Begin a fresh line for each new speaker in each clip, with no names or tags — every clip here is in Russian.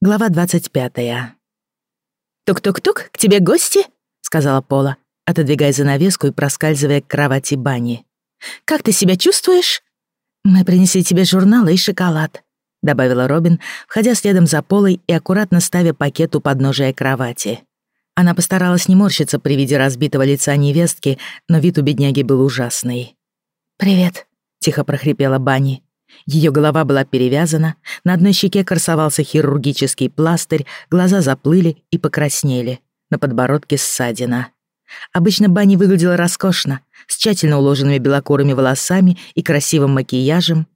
Глава 25. «Тук-тук-тук, к тебе гости?» — сказала Пола, отодвигая занавеску и проскальзывая к кровати Бани. «Как ты себя чувствуешь?» «Мы принесли тебе журналы и шоколад», — добавила Робин, входя следом за Полой и аккуратно ставя пакет у подножия кровати. Она постаралась не морщиться при виде разбитого лица невестки, но вид у бедняги был ужасный. «Привет», — тихо прохрипела Бани. Ее голова была перевязана, на одной щеке красовался хирургический пластырь, глаза заплыли и покраснели, на подбородке ссадина. Обычно Банни выглядела роскошно, с тщательно уложенными белокурыми волосами и красивым макияжем.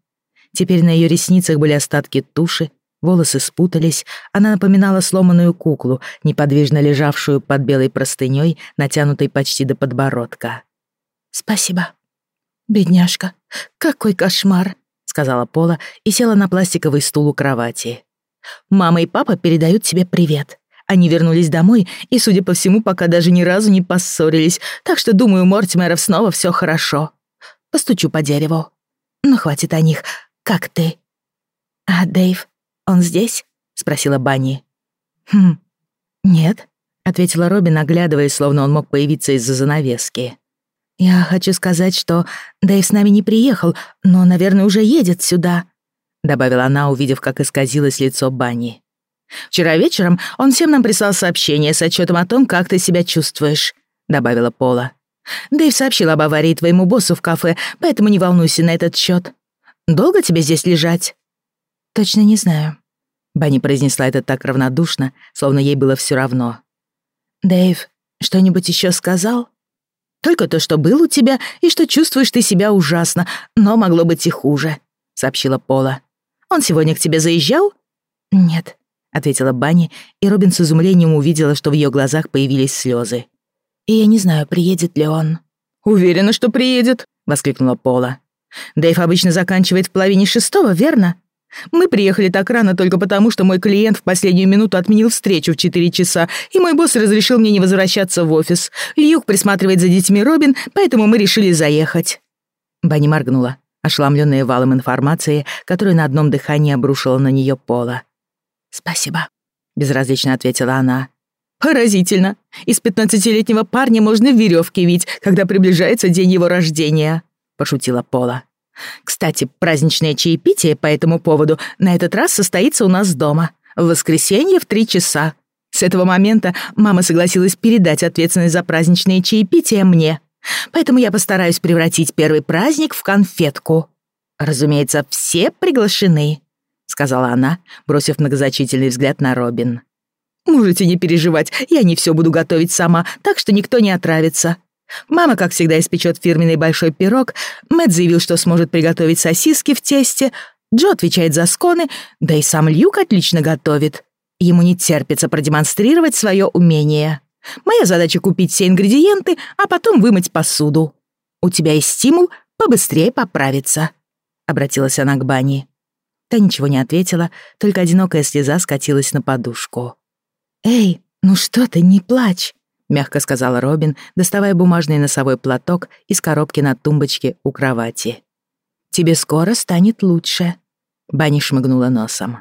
Теперь на ее ресницах были остатки туши, волосы спутались, она напоминала сломанную куклу, неподвижно лежавшую под белой простыней, натянутой почти до подбородка. «Спасибо. Бедняжка, какой кошмар!» Сказала Пола и села на пластиковый стул у кровати. «Мама и папа передают тебе привет. Они вернулись домой и, судя по всему, пока даже ни разу не поссорились, так что, думаю, Мортимеров снова все хорошо. Постучу по дереву. Ну, хватит о них. Как ты?» «А Дэйв, он здесь?» — спросила Банни. «Хм, нет», — ответила Робин, оглядываясь, словно он мог появиться из-за занавески. «Я хочу сказать, что Дэйв с нами не приехал, но, наверное, уже едет сюда», — добавила она, увидев, как исказилось лицо Банни. «Вчера вечером он всем нам прислал сообщение с отчетом о том, как ты себя чувствуешь», — добавила Пола. «Дэйв сообщил об аварии твоему боссу в кафе, поэтому не волнуйся на этот счет. Долго тебе здесь лежать?» «Точно не знаю». Банни произнесла это так равнодушно, словно ей было все равно. «Дэйв что-нибудь еще сказал?» Только то, что был у тебя, и что чувствуешь ты себя ужасно, но могло быть и хуже», — сообщила Пола. «Он сегодня к тебе заезжал?» «Нет», — ответила Банни, и Робин с изумлением увидела, что в ее глазах появились слезы. «И я не знаю, приедет ли он». «Уверена, что приедет», — воскликнула Пола. «Дэйв обычно заканчивает в половине шестого, верно? Мы приехали так рано только потому, что мой клиент в последнюю минуту отменил встречу в 4 часа, и мой босс разрешил мне не возвращаться в офис. Льюк присматривает за детьми Робин, поэтому мы решили заехать». Банни моргнула, ошеломленная валом информации, которую на одном дыхании обрушила на нее Пола. «Спасибо», — безразлично ответила она. «Поразительно. Из пятнадцатилетнего парня можно в веревке вить, когда приближается день его рождения», — пошутила Пола. Кстати, праздничное чаепитие по этому поводу на этот раз состоится у нас дома. В воскресенье в три часа. С этого момента мама согласилась передать ответственность за праздничное чаепитие мне. Поэтому я постараюсь превратить первый праздник в конфетку. Разумеется, все приглашены, сказала она, бросив многозначительный взгляд на Робин. Можете не переживать, я не все буду готовить сама, так что никто не отравится. Мама, как всегда, испечет фирменный большой пирог. Мэтт заявил, что сможет приготовить сосиски в тесте. Джо отвечает за сконы, да и сам Люк отлично готовит. Ему не терпится продемонстрировать свое умение. Моя задача купить все ингредиенты, а потом вымыть посуду. У тебя есть стимул побыстрее поправиться. Обратилась она к Бани. Та ничего не ответила, только одинокая слеза скатилась на подушку. «Эй, ну что ты, не плачь!» Мягко сказала Робин, доставая бумажный носовой платок из коробки на тумбочке у кровати. «Тебе скоро станет лучше», — Банни шмыгнула носом.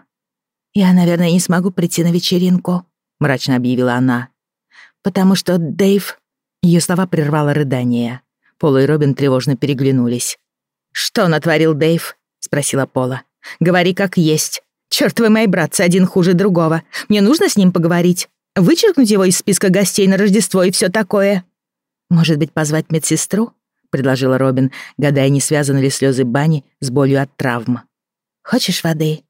«Я, наверное, не смогу прийти на вечеринку», — мрачно объявила она. «Потому что Дэйв...» Ее слова прервало рыдание. Пола и Робин тревожно переглянулись. «Что натворил Дэйв?» — спросила Пола. «Говори как есть. Чёрт вы мои братцы, один хуже другого. Мне нужно с ним поговорить. Вычеркнуть его из списка гостей на Рождество и все такое?» «Может быть, позвать медсестру?» — предложила Робин, гадая, не связаны ли слезы Бани с болью от травм. «Хочешь воды?»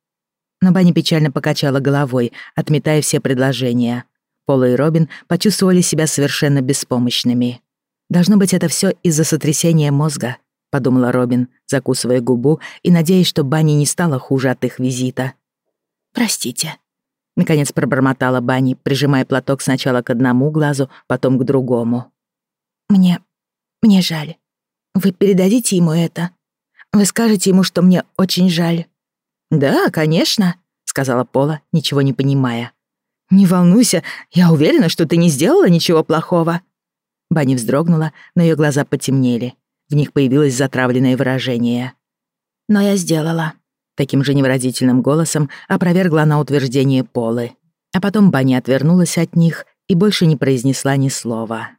Но Банни печально покачала головой, отметая все предложения. Пола и Робин почувствовали себя совершенно беспомощными. «Должно быть, это все из-за сотрясения мозга», — подумала Робин, закусывая губу и надеясь, что Банни не стало хуже от их визита. «Простите», Наконец пробормотала Бани, прижимая платок сначала к одному глазу, потом к другому. «Мне... мне жаль. Вы передадите ему это? Вы скажете ему, что мне очень жаль?» «Да, конечно», — сказала Пола, ничего не понимая. «Не волнуйся, я уверена, что ты не сделала ничего плохого». Бани вздрогнула, но ее глаза потемнели. В них появилось затравленное выражение. «Но я сделала. Таким же невыразительным голосом опровергла она утверждение Полы. А потом Банни отвернулась от них и больше не произнесла ни слова.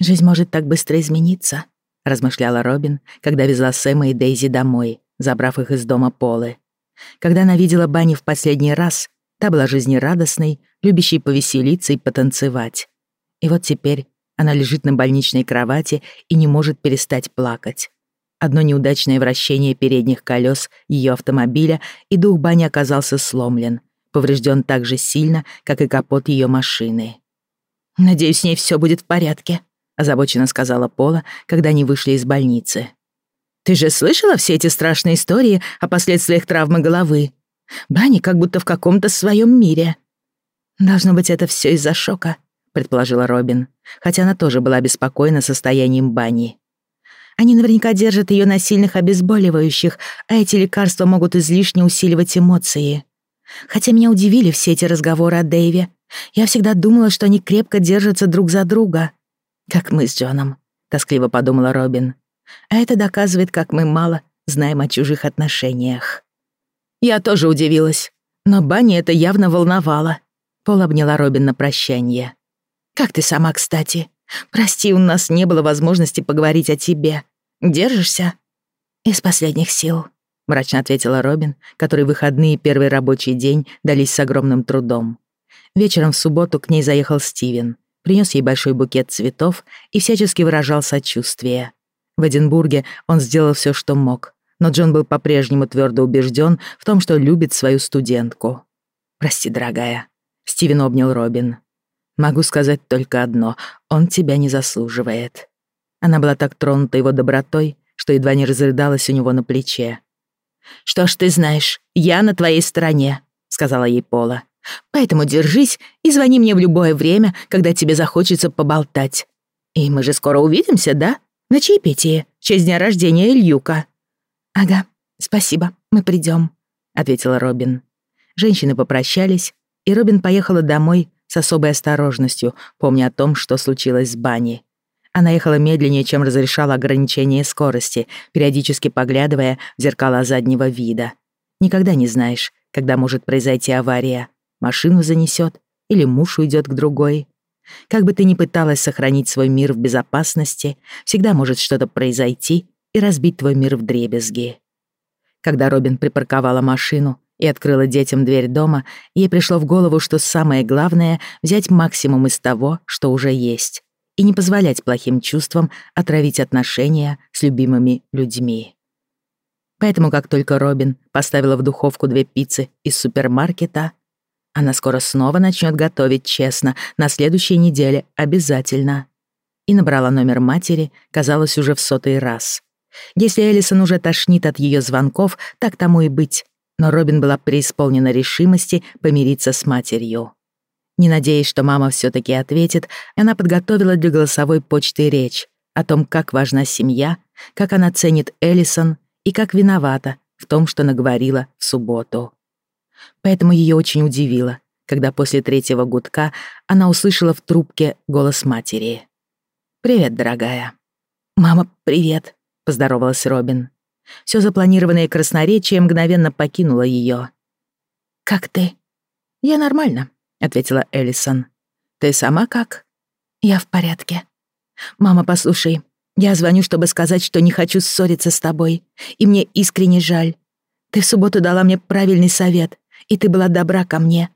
«Жизнь может так быстро измениться», — размышляла Робин, когда везла Сэма и Дейзи домой, забрав их из дома Полы. Когда она видела Банни в последний раз, та была жизнерадостной, любящей повеселиться и потанцевать. И вот теперь она лежит на больничной кровати и не может перестать плакать. Одно неудачное вращение передних колес ее автомобиля, и дух Бани оказался сломлен, поврежден так же сильно, как и капот ее машины. «Надеюсь, с ней все будет в порядке», — озабоченно сказала Пола, когда они вышли из больницы. «Ты же слышала все эти страшные истории о последствиях травмы головы? Бани как будто в каком-то своем мире». «Должно быть, это все из-за шока», — предположила Робин, хотя она тоже была обеспокоена состоянием Бани. Они наверняка держат ее на сильных обезболивающих, а эти лекарства могут излишне усиливать эмоции. Хотя меня удивили все эти разговоры о Дэйве. Я всегда думала, что они крепко держатся друг за друга. Как мы с Джоном, тоскливо подумала Робин. А это доказывает, как мы мало знаем о чужих отношениях. Я тоже удивилась, но Банни это явно волновало. Пол обняла Робин на прощание. «Как ты сама, кстати? Прости, у нас не было возможности поговорить о тебе. Держишься?» «Из последних сил», — мрачно ответила Робин, который выходные первый рабочий день дались с огромным трудом. Вечером в субботу к ней заехал Стивен, принес ей большой букет цветов и всячески выражал сочувствие. В Эдинбурге он сделал все, что мог, но Джон был по-прежнему твердо убежден в том, что любит свою студентку. «Прости, дорогая», — Стивен обнял Робин. Могу сказать только одно — он тебя не заслуживает». Она была так тронута его добротой, что едва не разрыдалась у него на плече. «Что ж ты знаешь, я на твоей стороне», — сказала ей Пола. «Поэтому держись и звони мне в любое время, когда тебе захочется поболтать. И мы же скоро увидимся, да? На чаепитии, в честь дня рождения Ильюка». «Ага, спасибо, мы придем», — ответила Робин. Женщины попрощались, и Робин поехала домой с особой осторожностью, помня о том, что случилось с Банни. Она ехала медленнее, чем разрешало ограничение скорости, периодически поглядывая в зеркала заднего вида. Никогда не знаешь, когда может произойти авария. Машину занесет или муж уйдет к другой. Как бы ты ни пыталась сохранить свой мир в безопасности, всегда может что-то произойти и разбить твой мир в дребезги. Когда Робин припарковала машину, и открыла детям дверь дома, ей пришло в голову, что самое главное — взять максимум из того, что уже есть, и не позволять плохим чувствам отравить отношения с любимыми людьми. Поэтому, как только Робин поставила в духовку две пиццы из супермаркета, она скоро снова начнет готовить честно, на следующей неделе обязательно. И набрала номер матери, казалось, уже в сотый раз. Если Элисон уже тошнит от ее звонков, так тому и быть, но Робин была преисполнена решимости помириться с матерью. Не надеясь, что мама все таки ответит, она подготовила для голосовой почты речь о том, как важна семья, как она ценит Эллисон и как виновата в том, что наговорила в субботу. Поэтому ее очень удивило, когда после третьего гудка она услышала в трубке голос матери. «Привет, дорогая». «Мама, привет», — поздоровалась Робин. Все запланированное красноречие мгновенно покинуло ее. «Как ты?» «Я нормально», — ответила Эллисон. «Ты сама как?» «Я в порядке». «Мама, послушай, я звоню, чтобы сказать, что не хочу ссориться с тобой, и мне искренне жаль. Ты в субботу дала мне правильный совет, и ты была добра ко мне.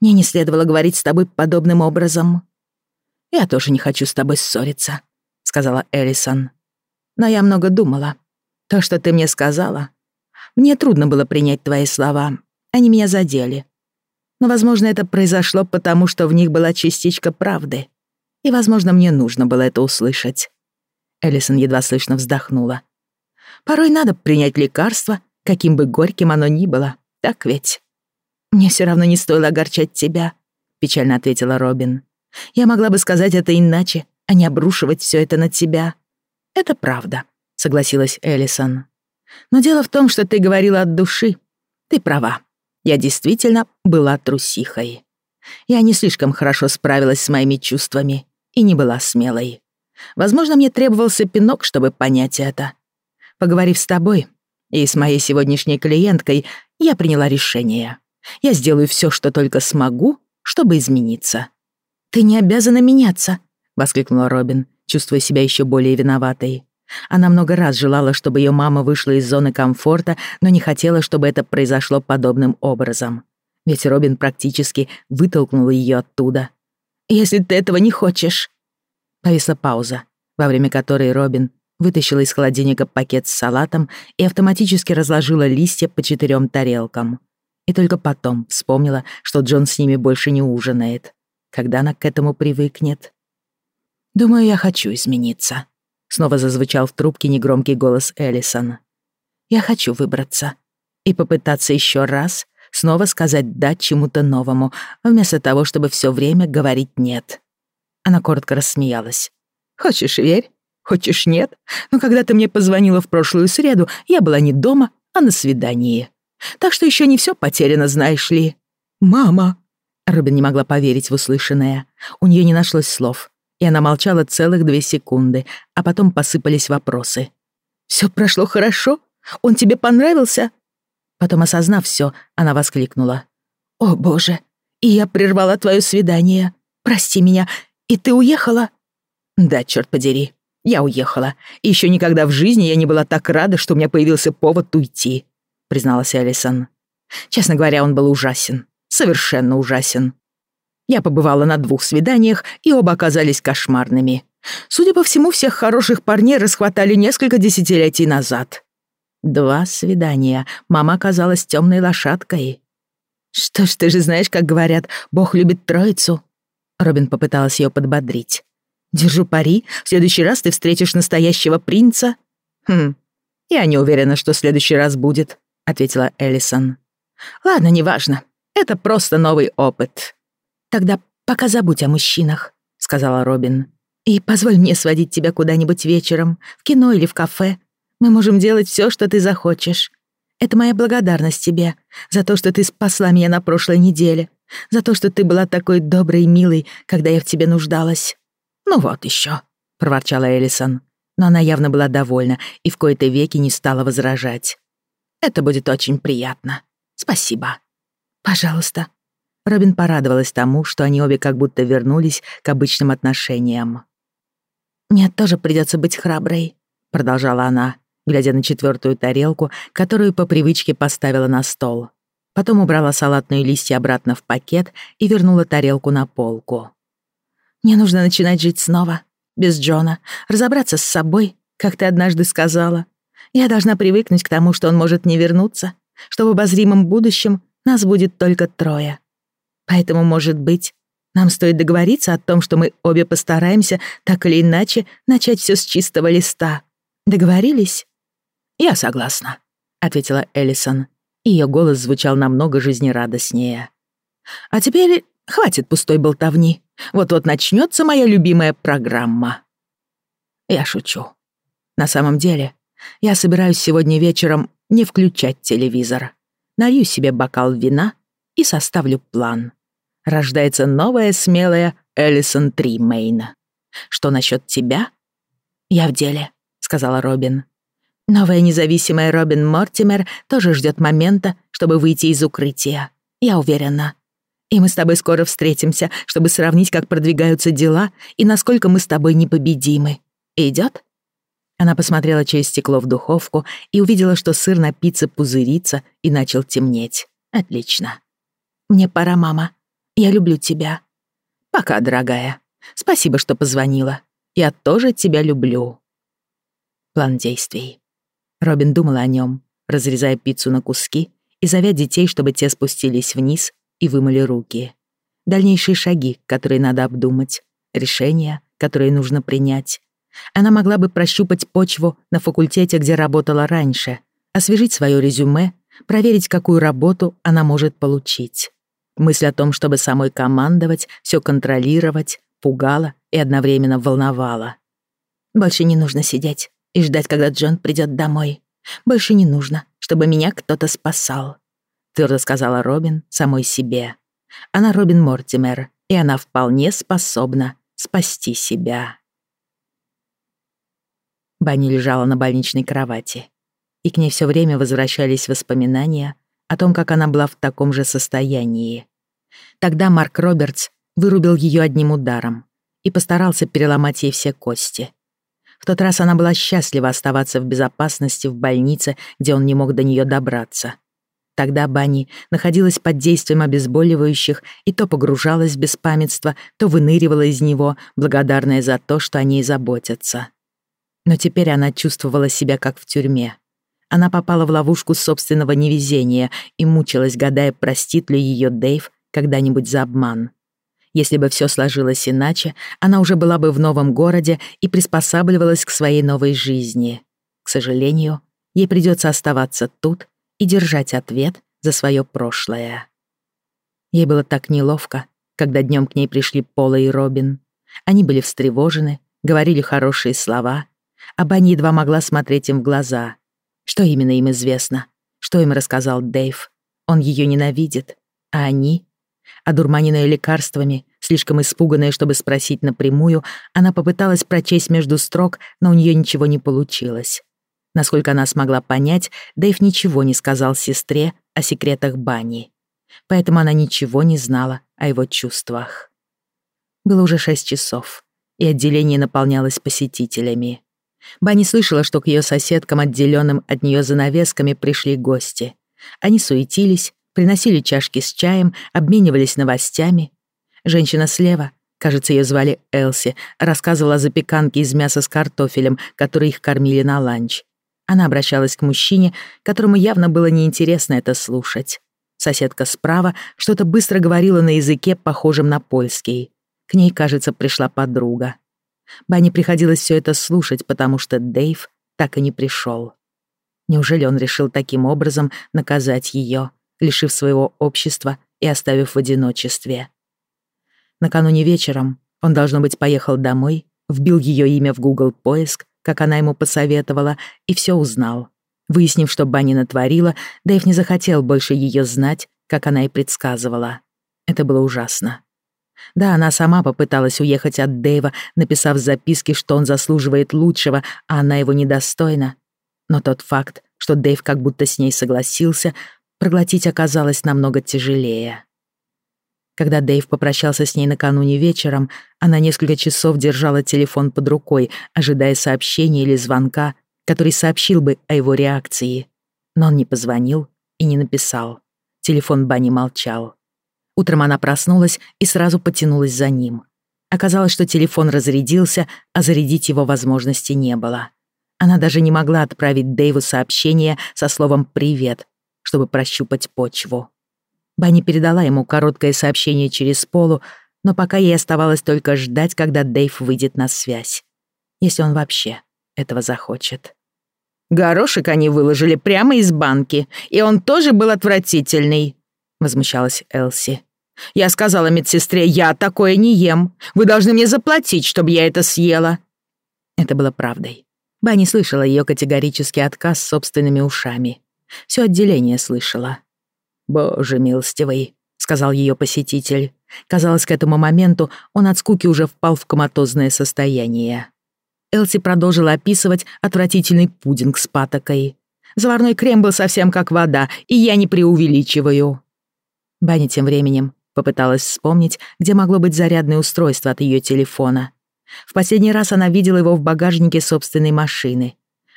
Мне не следовало говорить с тобой подобным образом». «Я тоже не хочу с тобой ссориться», — сказала Эллисон. «Но я много думала. То, что ты мне сказала, мне трудно было принять твои слова. Они меня задели. Но, возможно, это произошло потому, что в них была частичка правды. И, возможно, мне нужно было это услышать. Эллисон едва слышно вздохнула. Порой надо принять лекарство, каким бы горьким оно ни было. Так ведь? Мне все равно не стоило огорчать тебя, печально ответила Робин. Я могла бы сказать это иначе, а не обрушивать все это на тебя. Это правда согласилась Эллисон. «Но дело в том, что ты говорила от души. Ты права. Я действительно была трусихой. Я не слишком хорошо справилась с моими чувствами и не была смелой. Возможно, мне требовался пинок, чтобы понять это. Поговорив с тобой, И с моей сегодняшней клиенткой я приняла решение. Я сделаю все, что только смогу, чтобы измениться. «Ты не обязана меняться», — воскликнула Робин, чувствуя себя еще более виноватой. Она много раз желала, чтобы ее мама вышла из зоны комфорта, но не хотела, чтобы это произошло подобным образом. Ведь Робин практически вытолкнула ее оттуда. «Если ты этого не хочешь...» Повисла пауза, во время которой Робин вытащила из холодильника пакет с салатом и автоматически разложила листья по четырем тарелкам. И только потом вспомнила, что Джон с ними больше не ужинает. Когда она к этому привыкнет? «Думаю, я хочу измениться», — снова зазвучал в трубке негромкий голос Эллисон. «Я хочу выбраться и попытаться еще раз снова сказать «да» чему-то новому, вместо того, чтобы все время говорить «нет». Она коротко рассмеялась. «Хочешь — верь, хочешь — нет. Но когда ты мне позвонила в прошлую среду, я была не дома, а на свидании. Так что еще не все потеряно, знаешь ли. Мама!» Робин не могла поверить в услышанное. У нее не нашлось слов, и она молчала целых две секунды, а потом посыпались вопросы. «Все прошло хорошо? Он тебе понравился?» Потом, осознав все, она воскликнула. «О, боже! И я прервала твое свидание. Прости меня. И ты уехала?» «Да, черт подери. Я уехала. И еще никогда в жизни я не была так рада, что у меня появился повод уйти призналась Элисон. Честно говоря, он был ужасен. Совершенно ужасен. Я побывала на двух свиданиях, и оба оказались кошмарными. Судя по всему, всех хороших парней расхватали несколько десятилетий назад. Два свидания. Мама оказалась темной лошадкой. «Что ж, ты же знаешь, как говорят, Бог любит троицу». Робин попыталась ее подбодрить. «Держу пари, в следующий раз ты встретишь настоящего принца». «Хм, я не уверена, что в следующий раз будет. — ответила Эллисон. «Ладно, неважно. Это просто новый опыт». «Тогда пока забудь о мужчинах», — сказала Робин. «И позволь мне сводить тебя куда-нибудь вечером, в кино или в кафе. Мы можем делать все, что ты захочешь. Это моя благодарность тебе за то, что ты спасла меня на прошлой неделе, за то, что ты была такой доброй и милой, когда я в тебе нуждалась». «Ну вот еще, проворчала Эллисон. Но она явно была довольна и в кои-то веки не стала возражать. Это будет очень приятно. Спасибо. Пожалуйста. Робин порадовалась тому, что они обе как будто вернулись к обычным отношениям. «Мне тоже придется быть храброй», — продолжала она, глядя на четвертую тарелку, которую по привычке поставила на стол. Потом убрала салатные листья обратно в пакет и вернула тарелку на полку. «Мне нужно начинать жить снова, без Джона, разобраться с собой, как ты однажды сказала, я должна привыкнуть к тому, что он может не вернуться, что в обозримом будущем нас будет только трое. Поэтому, может быть, нам стоит договориться о том, что мы обе постараемся так или иначе начать все с чистого листа. Договорились? Я согласна, ответила Эллисон. Ее голос звучал намного жизнерадостнее. А теперь хватит пустой болтовни. Вот-вот начнется моя любимая программа. Я шучу. На самом деле, я собираюсь сегодня вечером не включать телевизор. Налью себе бокал вина и составлю план. Рождается новая смелая Эллисон Тримейн. Что насчет тебя? Я в деле, сказала Робин. Новая независимая Робин Мортимер тоже ждет момента, чтобы выйти из укрытия. Я уверена. И мы с тобой скоро встретимся, чтобы сравнить, как продвигаются дела и насколько мы с тобой непобедимы. Идёт? Она посмотрела через стекло в духовку и увидела, что сыр на пицце пузырится и начал темнеть. Отлично. «Мне пора, мама. Я люблю тебя». «Пока, дорогая. Спасибо, что позвонила. Я тоже тебя люблю». План действий. Робин думала о нем, разрезая пиццу на куски и зовя детей, чтобы те спустились вниз и вымыли руки. Дальнейшие шаги, которые надо обдумать, решения, которые нужно принять, она могла бы прощупать почву на факультете, где работала раньше, освежить свое резюме, проверить, какую работу она может получить. Мысль о том, чтобы самой командовать, все контролировать, пугала и одновременно волновала. «Больше не нужно сидеть и ждать, когда Джон придет домой. Больше не нужно, чтобы меня кто-то спасал», — твердо сказала Робин самой себе. Она Робин Мортимер, и она вполне способна спасти себя. Банни лежала на больничной кровати. и к ней все время возвращались воспоминания о том, как она была в таком же состоянии. Тогда Марк Робертс вырубил ее одним ударом и постарался переломать ей все кости. В тот раз она была счастлива оставаться в безопасности в больнице, где он не мог до нее добраться. Тогда Банни находилась под действием обезболивающих и то погружалась в беспамятство, то выныривала из него, благодарная за то, что о ней заботятся. Но теперь она чувствовала себя как в тюрьме. Она попала в ловушку собственного невезения и мучилась, гадая, простит ли ее Дэйв когда-нибудь за обман. Если бы все сложилось иначе, она уже была бы в новом городе и приспосабливалась к своей новой жизни. К сожалению, ей придется оставаться тут и держать ответ за свое прошлое. Ей было так неловко, когда днем к ней пришли Пола и Робин. Они были встревожены, говорили хорошие слова, а Банни едва могла смотреть им в глаза. Что именно им известно? Что им рассказал Дэйв? Он ее ненавидит, а они Одурманенная лекарствами, слишком испуганная, чтобы спросить напрямую, она попыталась прочесть между строк, но у нее ничего не получилось. Насколько она смогла понять, Дэйв ничего не сказал сестре о секретах бани. Поэтому она ничего не знала о его чувствах. Было уже шесть часов, и отделение наполнялось посетителями. Банни слышала, что к ее соседкам, отделенным от нее занавесками, пришли гости. Они суетились, приносили чашки с чаем, обменивались новостями. Женщина слева, кажется, ее звали Элси, рассказывала о запеканке из мяса с картофелем, который их кормили на ланч. Она обращалась к мужчине, которому явно было неинтересно это слушать. Соседка справа что-то быстро говорила на языке, похожем на польский. К ней, кажется, пришла подруга. Бане приходилось все это слушать, потому что Дэйв так и не пришел. Неужели он решил таким образом наказать ее? лишив своего общества и оставив в одиночестве. Накануне вечером он, должно быть, поехал домой, вбил ее имя в Google поиск, как она ему посоветовала, и все узнал. Выяснив, что Банни натворила, Дэйв не захотел больше ее знать, как она и предсказывала. Это было ужасно. Да, она сама попыталась уехать от Дэйва, написав в записке, что он заслуживает лучшего, а она его недостойна. Но тот факт, что Дэйв как будто с ней согласился, проглотить оказалось намного тяжелее. Когда Дэйв попрощался с ней накануне вечером, она несколько часов держала телефон под рукой, ожидая сообщения или звонка, который сообщил бы о его реакции. Но он не позвонил и не написал. Телефон Бани молчал. Утром она проснулась и сразу потянулась за ним. Оказалось, что телефон разрядился, а зарядить его возможности не было. Она даже не могла отправить Дэйву сообщение со словом «привет», чтобы прощупать почву. Банни передала ему короткое сообщение через полу, но пока ей оставалось только ждать, когда Дэйв выйдет на связь. Если он вообще этого захочет. «Горошек они выложили прямо из банки, и он тоже был отвратительный», — возмущалась Элси. «Я сказала медсестре, я такое не ем. Вы должны мне заплатить, чтобы я это съела». Это было правдой. Банни слышала ее категорический отказ собственными ушами. Все отделение слышало. «Боже милостивый», — сказал ее посетитель. Казалось, к этому моменту он от скуки уже впал в коматозное состояние. Элси продолжила описывать отвратительный пудинг с патокой. Заварной крем был совсем как вода, и я не преувеличиваю. Банни тем временем попыталась вспомнить, где могло быть зарядное устройство от ее телефона. В последний раз она видела его в багажнике собственной машины.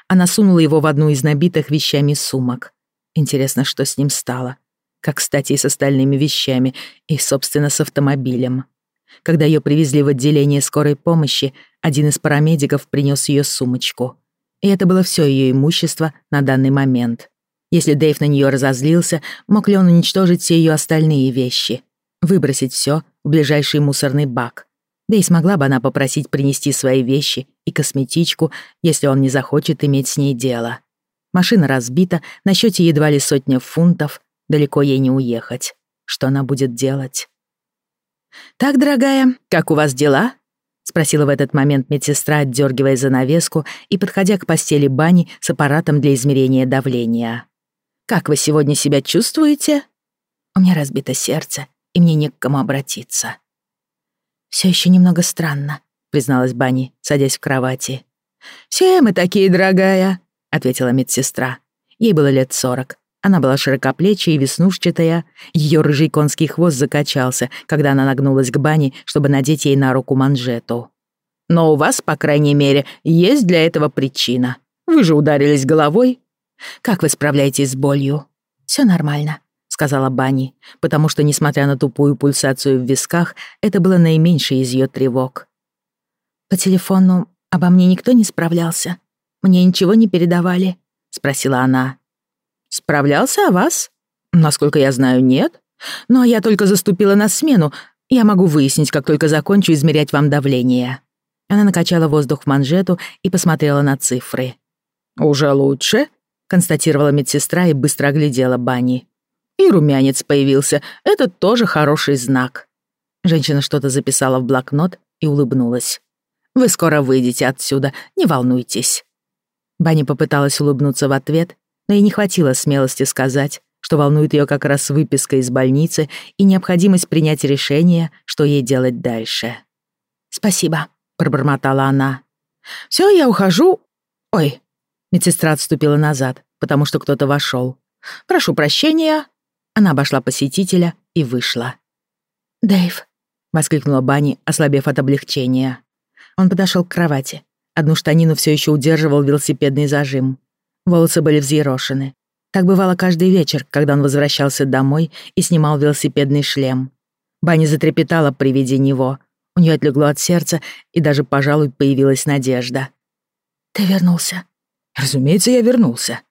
Она сунула его в одну из набитых вещами сумок. Интересно, что с ним стало. Как, кстати, и с остальными вещами, и, собственно, с автомобилем. Когда ее привезли в отделение скорой помощи, один из парамедиков принес ее сумочку. И это было все ее имущество на данный момент. Если Дэйв на нее разозлился, мог ли он уничтожить все ее остальные вещи? Выбросить все в ближайший мусорный бак? Да и смогла бы она попросить принести свои вещи и косметичку, если он не захочет иметь с ней дело. Машина разбита, на счете едва ли сотня фунтов, далеко ей не уехать. Что она будет делать? «Так, дорогая, как у вас дела?» — спросила в этот момент медсестра, отдергивая занавеску и подходя к постели бани с аппаратом для измерения давления. «Как вы сегодня себя чувствуете?» «У меня разбито сердце, и мне не к кому обратиться», все еще немного странно», — призналась Банни, садясь в кровати. «Все мы такие, дорогая», — ответила медсестра. Ей было лет сорок. Она была широкоплечая и веснушчатая. Ее рыжий конский хвост закачался, когда она нагнулась к бане, чтобы надеть ей на руку манжету. «Но у вас, по крайней мере, есть для этого причина. Вы же ударились головой. Как вы справляетесь с болью?» «Всё нормально», — сказала Бани, потому что, несмотря на тупую пульсацию в висках, это было наименьшее из её тревог. «По телефону обо мне никто не справлялся? Мне ничего не передавали?» — спросила она. «Справлялся о вас? Насколько я знаю, нет. Но я только заступила на смену. Я могу выяснить, как только закончу измерять вам давление». Она накачала воздух в манжету и посмотрела на цифры. «Уже лучше?» — констатировала медсестра и быстро оглядела Бани. «И румянец появился. Это тоже хороший знак». Женщина что-то записала в блокнот и улыбнулась. «Вы скоро выйдете отсюда, не волнуйтесь». Банни попыталась улыбнуться в ответ, но ей не хватило смелости сказать, что волнует ее как раз выписка из больницы и необходимость принять решение, что ей делать дальше. «Спасибо», — пробормотала она. «Всё, я ухожу. Ой». Медсестра отступила назад, потому что кто-то вошел. «Прошу прощения». Она обошла посетителя и вышла. «Дэйв», — воскликнула Банни, ослабев от облегчения. Он подошел к кровати. Одну штанину все еще удерживал велосипедный зажим. Волосы были взъерошены. Так бывало каждый вечер, когда он возвращался домой и снимал велосипедный шлем. Банни затрепетала при виде него. У нее отлегло от сердца, и даже, пожалуй, появилась надежда. «Ты вернулся?» «Разумеется, я вернулся».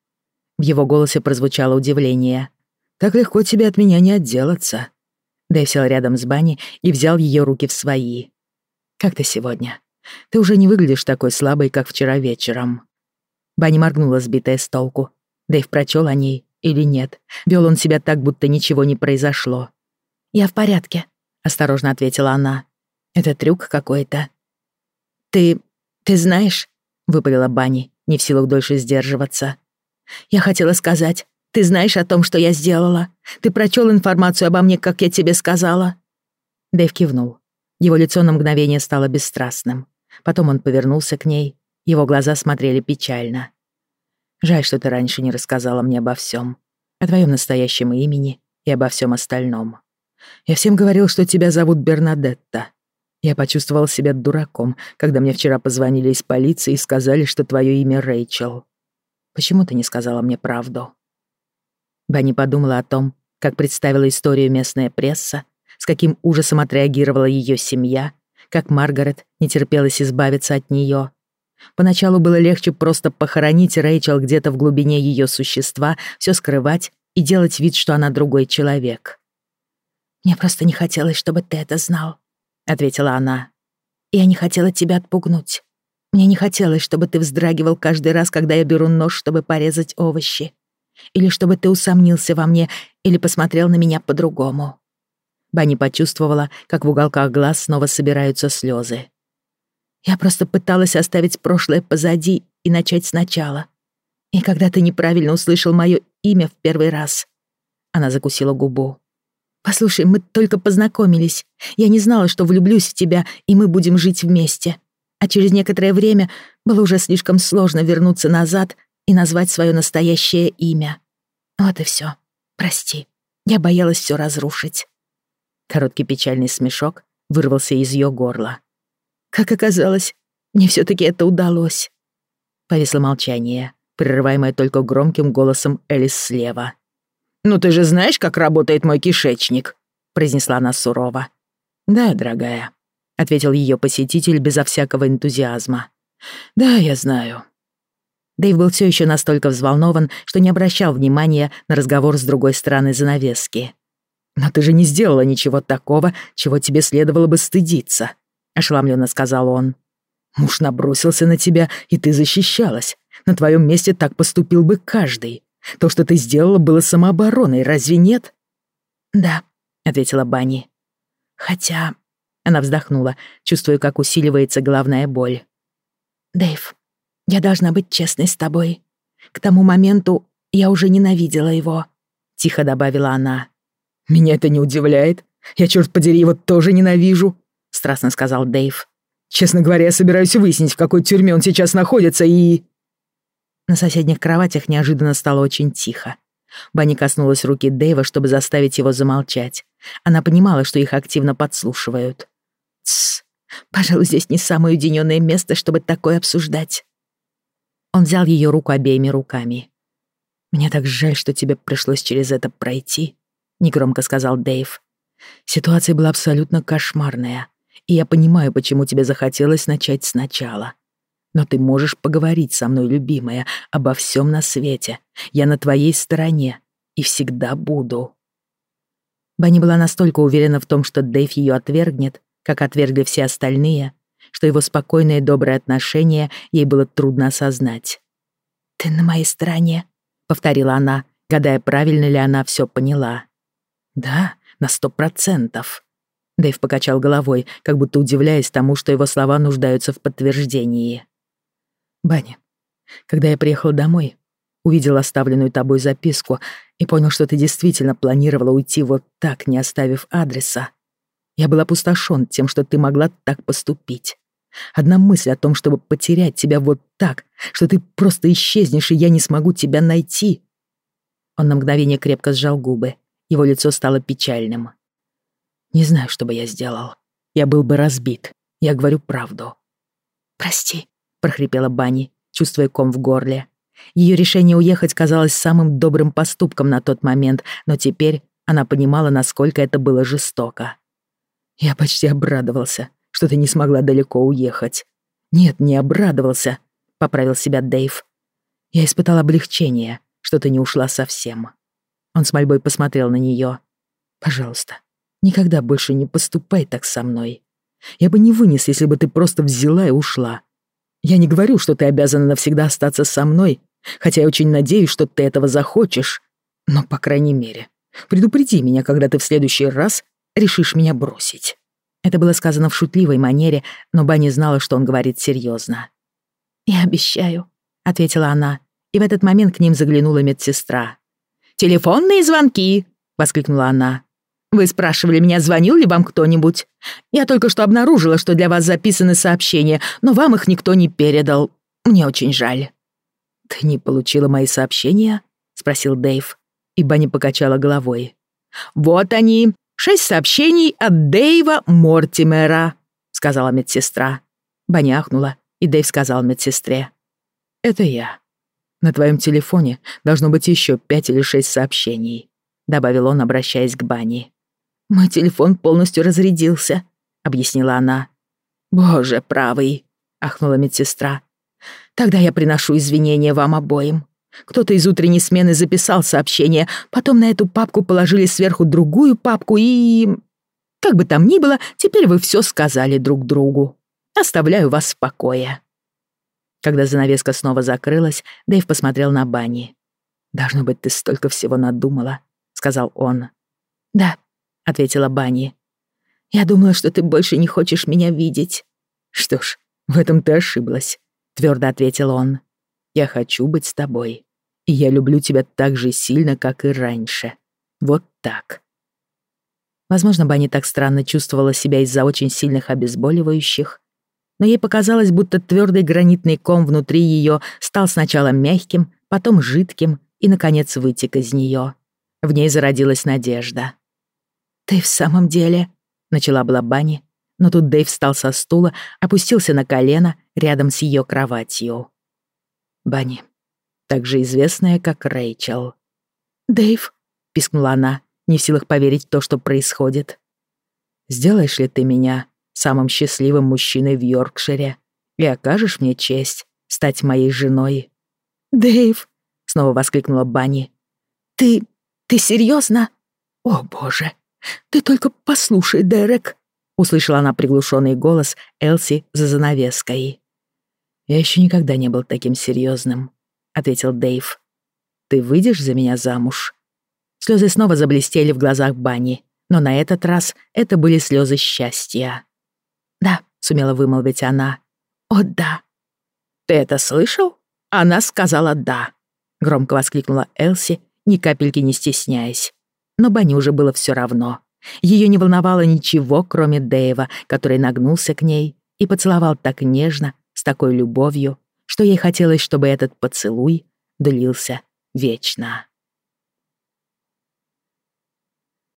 В его голосе прозвучало удивление. «Так легко тебе от меня не отделаться». Дэйв сел рядом с Банни и взял ее руки в свои. «Как ты сегодня? Ты уже не выглядишь такой слабой, как вчера вечером». Банни моргнула, сбитая с толку. Дэйв прочел о ней или нет. Вел он себя так, будто ничего не произошло. «Я в порядке», — осторожно ответила она. «Это трюк какой-то». «Ты... ты знаешь...» — выпалила Банни, не в силах дольше сдерживаться. «Я хотела сказать, ты знаешь о том, что я сделала? Ты прочел информацию обо мне, как я тебе сказала?» Дэйв кивнул. Его лицо на мгновение стало бесстрастным. Потом он повернулся к ней его глаза смотрели печально. «Жаль, что ты раньше не рассказала мне обо всем, О твоем настоящем имени и обо всем остальном. Я всем говорил, что тебя зовут Бернадетта. Я почувствовал себя дураком, когда мне вчера позвонили из полиции и сказали, что твое имя Рэйчел. Почему ты не сказала мне правду?» Банни подумала о том, как представила историю местная пресса, с каким ужасом отреагировала ее семья, как Маргарет не терпелась избавиться от нее, Поначалу было легче просто похоронить Рэйчел где-то в глубине ее существа, все скрывать и делать вид, что она другой человек. «Мне просто не хотелось, чтобы ты это знал», — ответила она. «Я не хотела тебя отпугнуть. Мне не хотелось, чтобы ты вздрагивал каждый раз, когда я беру нож, чтобы порезать овощи. Или чтобы ты усомнился во мне, или посмотрел на меня по-другому». Банни почувствовала, как в уголках глаз снова собираются слезы. Я просто пыталась оставить прошлое позади и начать сначала. И когда ты неправильно услышал мое имя в первый раз, она закусила губу. Послушай, мы только познакомились. Я не знала, что влюблюсь в тебя, и мы будем жить вместе. А через некоторое время было уже слишком сложно вернуться назад и назвать свое настоящее имя. Вот и все. Прости. Я боялась все разрушить. Короткий печальный смешок вырвался из ее горла. Как оказалось, мне все таки это удалось. Повисло молчание, прерываемое только громким голосом Элис слева. «Ну ты же знаешь, как работает мой кишечник?» произнесла она сурово. «Да, дорогая», — ответил ее посетитель безо всякого энтузиазма. «Да, я знаю». Дэйв был все еще настолько взволнован, что не обращал внимания на разговор с другой стороны занавески. «Но ты же не сделала ничего такого, чего тебе следовало бы стыдиться», ошеломленно сказал он. Муж набросился на тебя, и ты защищалась. На твоем месте так поступил бы каждый. То, что ты сделала, было самообороной, разве нет? Да, ответила Банни. Хотя... Она вздохнула, чувствуя, как усиливается головная боль. Дэйв, я должна быть честной с тобой. К тому моменту я уже ненавидела его, тихо добавила она. Меня это не удивляет. Я, черт подери, его тоже ненавижу страстно сказал Дэйв. «Честно говоря, я собираюсь выяснить, в какой тюрьме он сейчас находится, и...» На соседних кроватях неожиданно стало очень тихо. Банни коснулась руки Дэйва, чтобы заставить его замолчать. Она понимала, что их активно подслушивают. «Тссс, пожалуй, здесь не самое уединенное место, чтобы такое обсуждать». Он взял ее руку обеими руками. «Мне так жаль, что тебе пришлось через это пройти», — негромко сказал Дэйв. «Ситуация была абсолютно кошмарная, и я понимаю, почему тебе захотелось начать сначала. Но ты можешь поговорить со мной, любимая, обо всем на свете. Я на твоей стороне и всегда буду». Банни была настолько уверена в том, что Дэйв ее отвергнет, как отвергли все остальные, что его спокойное и доброе отношение ей было трудно осознать. «Ты на моей стороне», — повторила она, гадая, правильно ли она все поняла. «Да, на сто процентов». Дэйв покачал головой, как будто удивляясь тому, что его слова нуждаются в подтверждении. «Баня, когда я приехал домой, увидел оставленную тобой записку и понял, что ты действительно планировала уйти вот так, не оставив адреса. Я был опустошен тем, что ты могла так поступить. Одна мысль о том, чтобы потерять тебя вот так, что ты просто исчезнешь, и я не смогу тебя найти. Он на мгновение крепко сжал губы. Его лицо стало печальным. Не знаю, что бы я сделал. Я был бы разбит. Я говорю правду. «Прости», — прохрипела Банни, чувствуя ком в горле. Ее решение уехать казалось самым добрым поступком на тот момент, но теперь она понимала, насколько это было жестоко. Я почти обрадовался, что ты не смогла далеко уехать. Нет, не обрадовался, поправил себя Дэйв. Я испытал облегчение, что ты не ушла совсем. Он с мольбой посмотрел на нее. Пожалуйста, никогда больше не поступай так со мной. Я бы не вынес, если бы ты просто взяла и ушла. Я не говорю, что ты обязана навсегда остаться со мной, хотя я очень надеюсь, что ты этого захочешь. Но, по крайней мере, предупреди меня, когда ты в следующий раз решишь меня бросить. Это было сказано в шутливой манере, но Банни знала, что он говорит серьезно. «Я обещаю», — ответила она, и в этот момент к ним заглянула медсестра. «Телефонные звонки!» — воскликнула она. «Вы спрашивали меня, звонил ли вам кто-нибудь? Я только что обнаружила, что для вас записаны сообщения, но вам их никто не передал. Мне очень жаль». «Ты не получила мои сообщения?» — спросил Дэйв, и Банни покачала головой. «Вот они, «Шесть сообщений от Дэйва Мортимера», — сказала медсестра. Баняхнула, и Дэйв сказал медсестре. «Это я. На твоем телефоне должно быть еще пять или шесть сообщений», — добавил он, обращаясь к Бани. «Мой телефон полностью разрядился», — объяснила она. «Боже правый», — ахнула медсестра. «Тогда я приношу извинения вам обоим. Кто-то из утренней смены записал сообщение, потом на эту папку положили сверху другую папку и... Как бы там ни было, теперь вы все сказали друг другу. Оставляю вас в покое». Когда занавеска снова закрылась, Дэйв посмотрел на Банни. «Должно быть, ты столько всего надумала», — сказал он. «Да», — ответила Банни. «Я думала, что ты больше не хочешь меня видеть». «Что ж, в этом ты ошиблась», — твердо ответил он. «Я хочу быть с тобой» и я люблю тебя так же сильно, как и раньше. Вот так». Возможно, Банни так странно чувствовала себя из-за очень сильных обезболивающих, но ей показалось, будто твердый гранитный ком внутри ее стал сначала мягким, потом жидким и, наконец, вытек из нее. В ней зародилась надежда. «Ты в самом деле...» — начала была Банни, но тут Дэйв встал со стула, опустился на колено рядом с ее кроватью. «Банни, также известная как Рэйчел. «Дэйв», — пискнула она, не в силах поверить в то, что происходит. «Сделаешь ли ты меня самым счастливым мужчиной в Йоркшире и окажешь мне честь стать моей женой?» «Дэйв», — снова воскликнула Банни. «Ты... ты серьезно? О, боже! Ты только послушай, Дерек!» — услышала она приглушенный голос Элси за занавеской. «Я еще никогда не был таким серьезным ответил Дэйв. «Ты выйдешь за меня замуж?» Слезы снова заблестели в глазах Бани, но на этот раз это были слезы счастья. «Да», — сумела вымолвить она. «О, да». «Ты это слышал?» Она сказала «да», — громко воскликнула Элси, ни капельки не стесняясь. Но Бани уже было все равно. Ее не волновало ничего, кроме Дэйва, который нагнулся к ней и поцеловал так нежно, с такой любовью, что ей хотелось, чтобы этот поцелуй длился вечно.